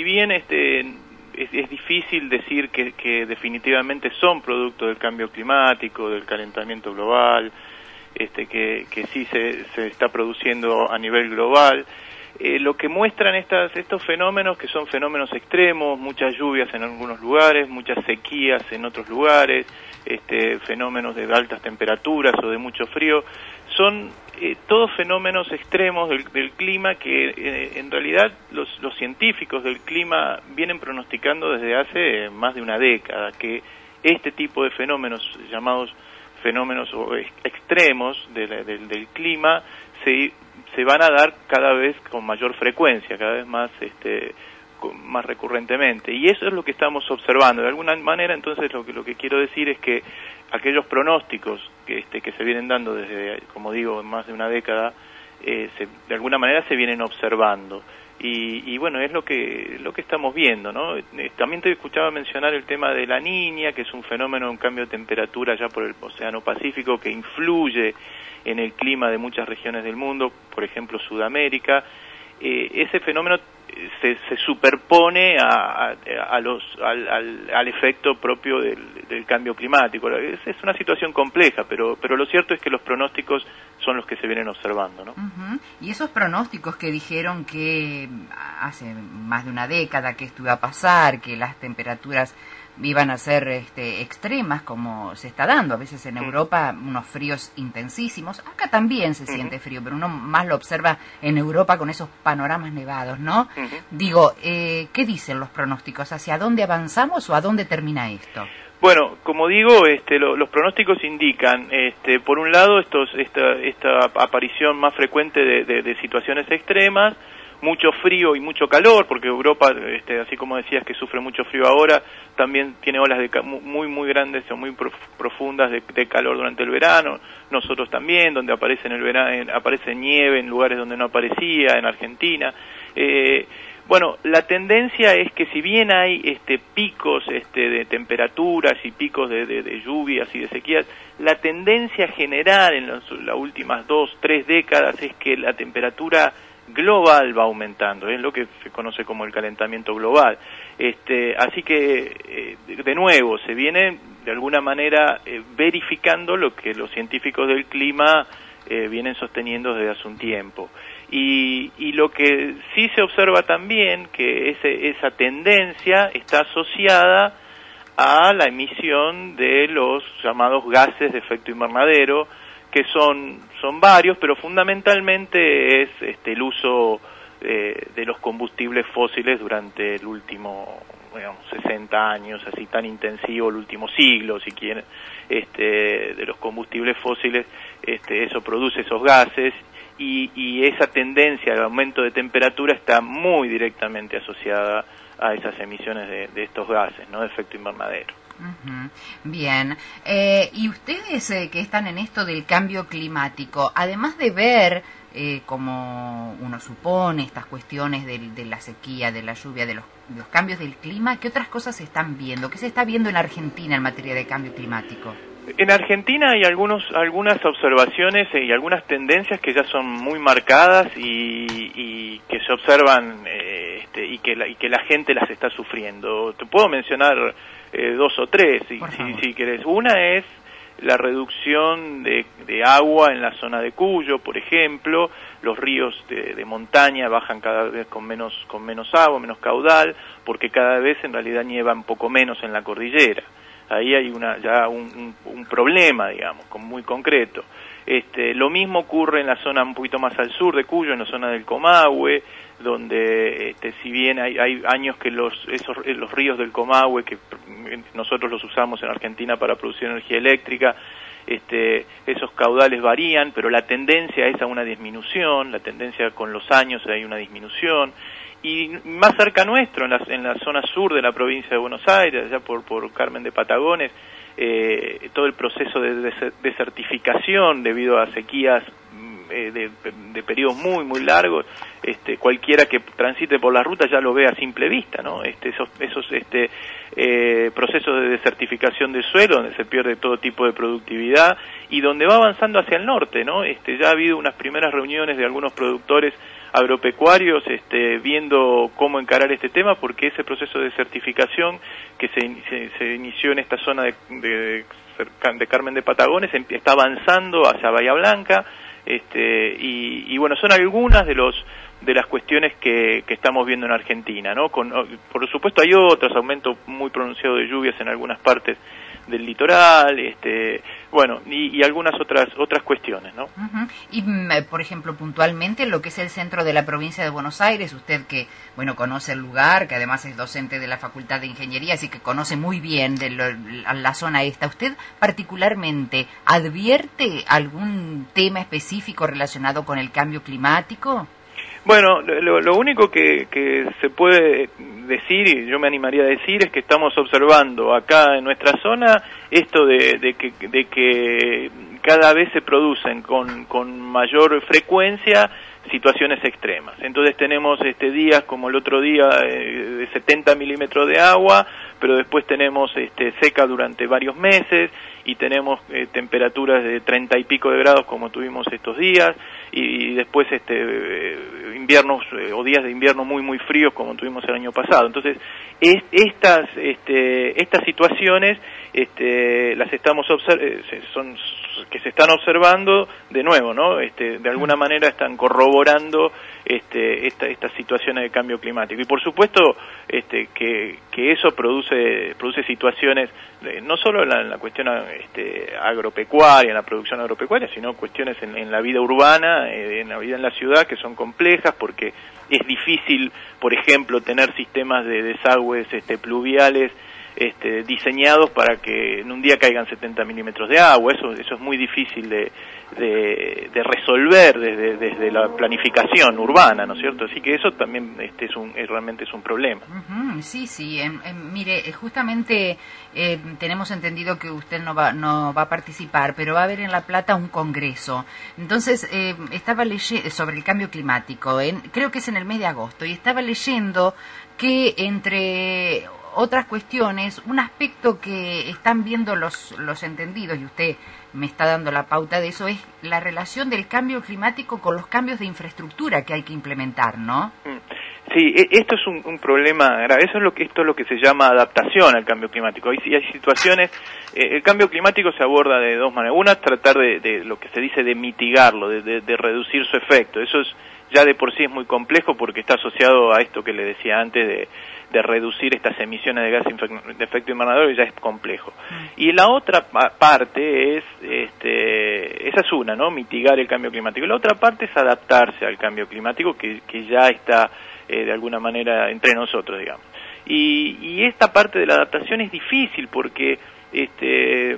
si bien este es, difícil decir que, definitivamente son producto del cambio climático, del calentamiento global, este, que, que sí se, se está produciendo a nivel global. Eh, lo que muestran estas, estos fenómenos, que son fenómenos extremos, muchas lluvias en algunos lugares, muchas sequías en otros lugares, este, fenómenos de altas temperaturas o de mucho frío, son eh, todos fenómenos extremos del, clima que eh, en realidad los, los, científicos del clima vienen pronosticando desde hace más de una década, que este tipo de fenómenos llamados fenómenos extremos del clima se, se van a dar cada vez con mayor frecuencia, cada vez más este, más recurrentemente. Y eso es lo que estamos observando. De alguna manera, entonces, lo que, lo que quiero decir es que aquellos pronósticos que, este, que se vienen dando desde, como digo, más de una década, eh, de alguna manera se vienen observando. Y, bueno, es lo que, lo que estamos viendo, ¿no? Eh, también te escuchaba mencionar el tema de la niña, que es un fenómeno, un cambio de temperatura ya por el Océano Pacífico que influye en el clima de muchas regiones del mundo, por ejemplo Sudamérica. Eh, ese fenómeno se, se superpone a, a, los, al, al, efecto propio del, cambio climático. Es, es, una situación compleja, pero, pero lo cierto es que los pronósticos son los que se vienen observando. ¿no? Y esos pronósticos que dijeron que hace más de una década que esto iba a pasar, que las temperaturas iban a ser este, extremas como se está dando. A veces en Europa unos fríos intensísimos. Acá también se siente frío, pero uno más lo observa en Europa con esos panoramas nevados, ¿no? Digo, eh, ¿qué dicen los pronósticos? ¿Hacia dónde avanzamos o a dónde termina esto? Bueno, como digo, este, los pronósticos indican, este, por un lado, estos, esta, esta aparición más frecuente de situaciones extremas, mucho frío y mucho calor, porque Europa, este, así como decías que sufre mucho frío ahora, también tiene olas de muy muy grandes o muy profundas de, calor durante el verano. Nosotros también, donde aparece en el verano, aparece nieve en lugares donde no aparecía, en Argentina. Eh, bueno, la tendencia es que si bien hay este, picos este, de temperaturas y picos de, lluvias y de sequías, la tendencia general en las últimas dos, tres décadas es que la temperatura global va aumentando, es lo que se conoce como el calentamiento global. Este, así que, eh, de nuevo, se viene de alguna manera eh, verificando lo que los científicos del clima eh, vienen sosteniendo desde hace un tiempo. Y, y, lo que sí se observa también, que ese, esa tendencia está asociada a la emisión de los llamados gases de efecto invernadero, que son, son varios, pero fundamentalmente es este, el uso eh, de los combustibles fósiles durante el último digamos, 60 años, así tan intensivo, el último siglo, si quieren, este, de los combustibles fósiles, este, eso produce esos gases y, y esa tendencia al aumento de temperatura está muy directamente asociada a esas emisiones de, de estos gases, ¿no? de efecto invernadero. Bien. Eh, y ustedes eh, que están en esto del cambio climático, además de ver, eh, como uno supone, estas cuestiones de, la sequía, de la lluvia, de los, cambios del clima, ¿qué otras cosas se están viendo? ¿Qué se está viendo en Argentina en materia de cambio climático? En Argentina hay algunos, algunas observaciones y algunas tendencias que ya son muy marcadas y, que se observan este, y, que la, y que la gente las está sufriendo. Te puedo mencionar eh, dos o tres, si, si, querés. Una es la reducción de, agua en la zona de Cuyo, por ejemplo, los ríos de, montaña bajan cada vez con menos, con menos agua, menos caudal, porque cada vez en realidad nieva un poco menos en la cordillera. Ahí hay una, ya un, problema, digamos, muy concreto. Este, lo mismo ocurre en la zona un poquito más al sur de Cuyo, en la zona del Comahue, donde este, si bien hay, hay años que los, esos, los ríos del Comahue, que nosotros los usamos en Argentina para producir energía eléctrica, este, esos caudales varían, pero la tendencia es a una disminución, la tendencia con los años hay una disminución, y más cerca nuestro, en la, en la zona sur de la provincia de Buenos Aires, allá por, por Carmen de Patagones, eh, todo el proceso de desertificación debido a sequías eh, de, de, periodos muy muy largos este cualquiera que transite por la ruta ya lo ve a simple vista no este esos esos este eh, procesos de desertificación del suelo donde se pierde todo tipo de productividad y donde va avanzando hacia el norte no este ya ha habido unas primeras reuniones de algunos productores agropecuarios este, viendo cómo encarar este tema porque ese proceso de certificación que se, se, inició en esta zona de, de, Carmen de Patagones está avanzando hacia Bahía Blanca este, y, y bueno, son algunas de los de las cuestiones que, que estamos viendo en Argentina, ¿no? Con, por supuesto hay otros, aumento muy pronunciado de lluvias en algunas partes del litoral, este, bueno, y, algunas otras otras cuestiones, ¿no? Y mm, eh, por ejemplo, puntualmente lo que es el centro de la provincia de Buenos Aires, usted que bueno conoce el lugar, que además es docente de la Facultad de Ingeniería, así que conoce muy bien de la zona esta. ¿Usted particularmente advierte algún tema específico relacionado con el cambio climático? Bueno, lo, único que, se puede decir, y yo me animaría a decir, es que estamos observando acá en nuestra zona esto de, que, de que cada vez se producen con, con mayor frecuencia situaciones extremas. Entonces tenemos este días como el otro día eh, de 70 milímetros de agua, pero después tenemos este, seca durante varios meses y tenemos eh, temperaturas de 30 y pico de grados como tuvimos estos días y, después este eh, inviernos o días de invierno muy muy fríos como tuvimos el año pasado. Entonces estas este, estas situaciones este, las estamos son que se están observando de nuevo, ¿no? Este, de alguna manera están corroborando este, esta, estas situaciones de cambio climático. Y por supuesto este, que, que eso produce, produce situaciones, eh, no solo en la, cuestión este, agropecuaria, en la producción agropecuaria, sino cuestiones en, la vida urbana, eh, en la vida en la ciudad, que son complejas porque es difícil, por ejemplo, tener sistemas de desagües este, pluviales este, diseñados para que en un día caigan 70 milímetros de agua. Eso, eso es muy difícil de, de, resolver desde, desde, la planificación urbana, ¿no es cierto? Así que eso también este, es un, realmente es un problema. sí, sí. mire, eh, justamente eh, tenemos entendido que usted no va, no va a participar, pero va a haber en La Plata un congreso. Entonces, eh, estaba leyendo sobre el cambio climático, en, creo que es en el mes de agosto, y estaba leyendo que entre otras cuestiones, un aspecto que están viendo los, los entendidos, y usted me está dando la pauta de eso, es la relación del cambio climático con los cambios de infraestructura que hay que implementar, ¿no? Mm. Sí, e, esto es un, problema grave. Eso es lo que esto es lo que se llama adaptación al cambio climático. Hay, hay situaciones. Eh, el cambio climático se aborda de dos maneras. Una, tratar de, lo que se dice de mitigarlo, de, de, reducir su efecto. Eso es ya de por sí es muy complejo porque está asociado a esto que le decía antes de de reducir estas emisiones de gases de efecto invernadero ya es complejo. Mm. Y la otra parte es, este, esa es una, ¿no? Mitigar el cambio climático. La otra parte es adaptarse al cambio climático que, que ya está eh, de alguna manera entre nosotros, digamos. Y, y esta parte de la adaptación es difícil porque este,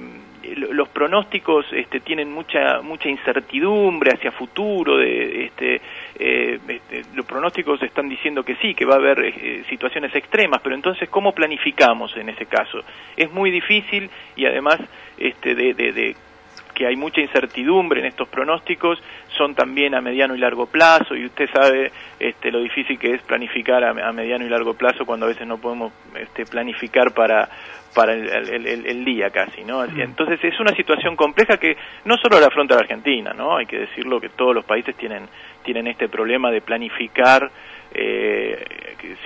los pronósticos este, tienen mucha mucha incertidumbre hacia futuro de este, eh, este, los pronósticos están diciendo que sí que va a haber eh, situaciones extremas pero entonces cómo planificamos en ese caso es muy difícil y además este, de, de, que hay mucha incertidumbre en estos pronósticos son también a mediano y largo plazo y usted sabe este, lo difícil que es planificar a, a mediano y largo plazo cuando a veces no podemos este, planificar para para el, día casi, ¿no? Entonces es una situación compleja que no solo la afronta la Argentina, ¿no? Hay que decirlo que todos los países tienen tienen este problema de planificar eh,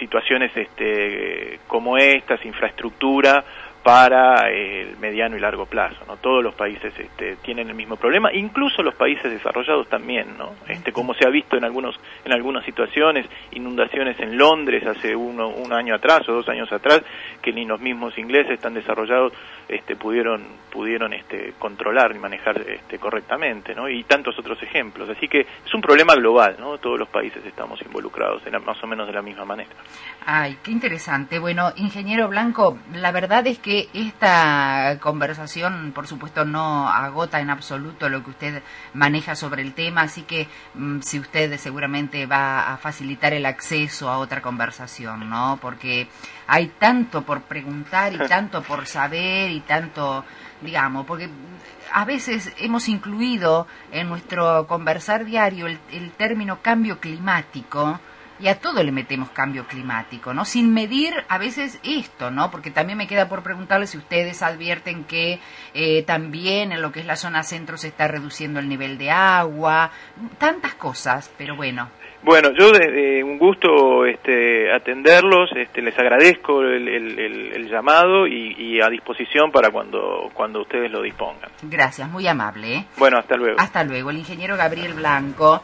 situaciones este, como estas, infraestructura, para el mediano y largo plazo. ¿no? Todos los países este, tienen el mismo problema, incluso los países desarrollados también, ¿no? Este, como se ha visto en algunos en algunas situaciones, inundaciones en Londres hace uno, un año atrás o dos años atrás, que ni los mismos ingleses tan desarrollados este, pudieron pudieron este, controlar y manejar este, correctamente, ¿no? Y tantos otros ejemplos. Así que es un problema global, ¿no? Todos los países estamos involucrados en más o menos de la misma manera. Ay, qué interesante. Bueno, ingeniero Blanco, la verdad es que esta conversación, por supuesto, no agota en absoluto lo que usted maneja sobre el tema, así que mm, si usted seguramente va a facilitar el acceso a otra conversación, ¿no? Porque hay tanto por preguntar y tanto por saber y tanto, digamos, porque a veces hemos incluido en nuestro conversar diario el término cambio climático, y a todo le metemos cambio climático, ¿no? Sin medir a veces esto, ¿no? Porque también me queda por preguntarle si ustedes advierten que eh, también en lo que es la zona centro se está reduciendo el nivel de agua, tantas cosas, pero bueno. Bueno, yo de, un gusto este, atenderlos, este, les agradezco el, el, llamado y, y, a disposición para cuando, cuando ustedes lo dispongan. Gracias, muy amable. ¿eh? Bueno, hasta luego. Hasta luego, el ingeniero Gabriel Blanco.